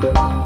Bye.